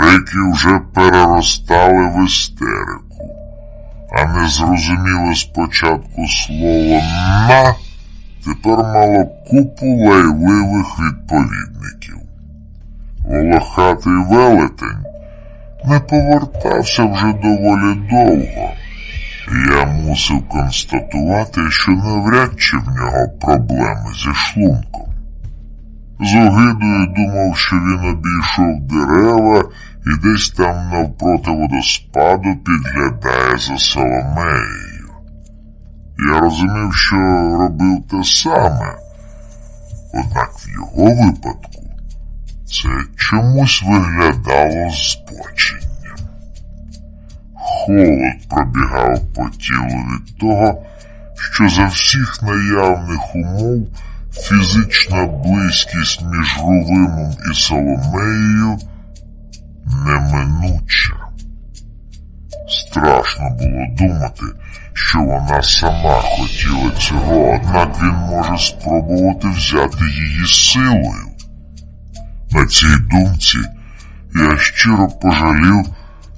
Крики вже переростали в істерику, а незрозуміле спочатку слово на тепер мало купу лайливих відповідників. Волохатий велетень не повертався вже доволі довго, і я мусив констатувати, що навряд чи в нього проблеми зі шлунком. З огидою думав, що він обійшов дерева і десь там навпроти водоспаду підглядає за Соломеєю. Я розумів, що робив те саме, однак в його випадку це чомусь виглядало збоченням. Холод пробігав по тілу від того, що за всіх наявних умов фізична близькість між Рувимом і Соломеєю неминуча. Страшно було думати, що вона сама хотіла цього, однак він може спробувати взяти її силою. На цій думці я щиро пожалів,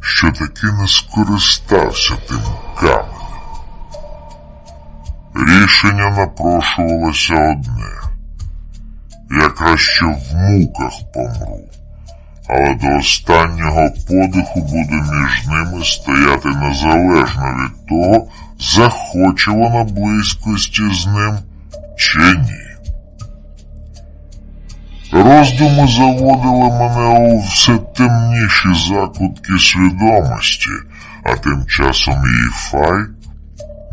що таки не скористався тим каменем. Рішення напрошувалося одне. Я краще в муках помру, але до останнього подиху буду між ними стояти незалежно від того, захоче вона близькості з ним чи ні. Роздуми заводили мене у все темніші закутки свідомості, а тим часом її фай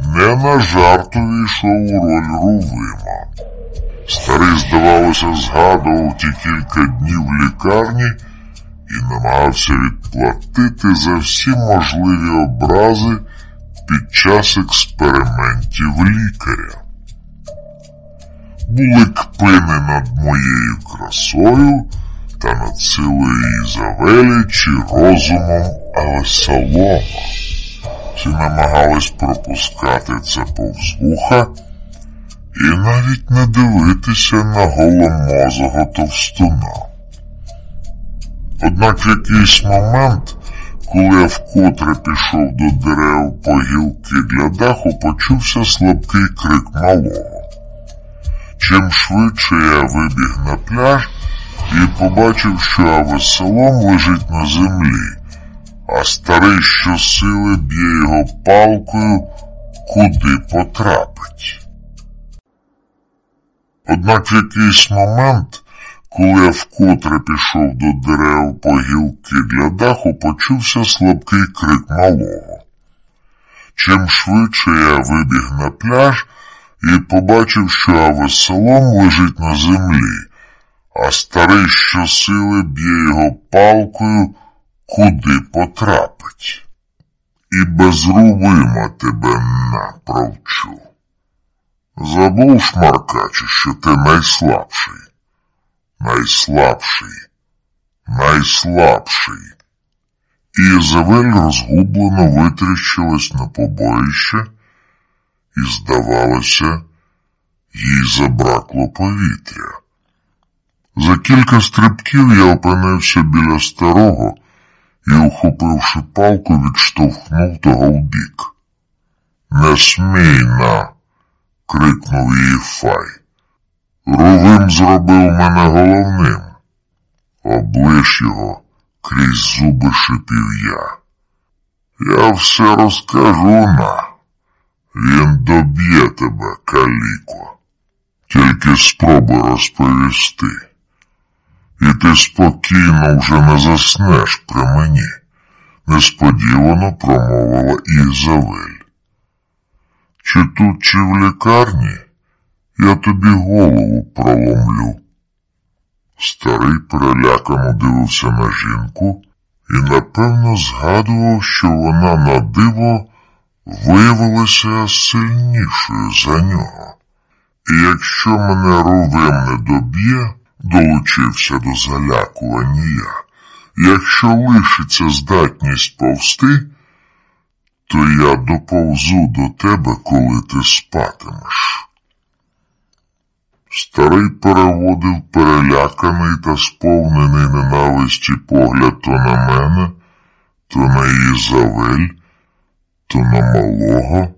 не на жарт увійшов у роль Рувима. Старий, здавалося, згадував ті кілька днів в лікарні і намагався відплатити за всі можливі образи під час експериментів лікаря. Були кпини над моєю красою та над силою Ізавелі чи розумом Авесолома. Всі намагались пропускати це повз вуха і навіть не дивитися на голомозого товстуна. Однак в якийсь момент, коли я вкотре пішов до дерев по гілки для даху, почувся слабкий крик малого. Чим швидше я вибіг на пляж і побачив, що Авесолом лежить на землі, а старий щосили б'є його палкою, куди потрапить. Однак в якийсь момент, коли я вкотре пішов до дерев по гілки для даху, почувся слабкий крик малого. Чим швидше я вибіг на пляж і побачив, що Авесолом лежить на землі, а старий щосили б'є його палкою, куди потрапить. І без рувима тебе напровчу. Забув, шмаркаче, що ти найслабший, найслабший, найслабший. Ізавель розгублено витріщилась на побоїще, і, здавалося, їй забракло повітря. За кілька стрибків я опинився біля старого і, ухопивши палку, відштовхнув того вбік. Не смій на крикнув її Фай. Рувим зробив мене головним. Облиш його крізь зуби шипів я. Я все розкажу на. Він доб'є тебе, каліко. Тільки спробуй розповісти. І ти спокійно вже не заснеш при мені, несподівано промовила Ізавель. Чи тут, чи в лікарні, я тобі голову проломлю. Старий перелякано дивився на жінку і, напевно, згадував, що вона на диво виявилася сильнішою за нього. І якщо мене ровим не доб'є, долучився до залякування якщо лишиться здатність повсти, то я доповзу до тебе, коли ти спатимеш. Старий переводив переляканий та сповнений ненависті погляд то на мене, то на Ізавель, то на малого.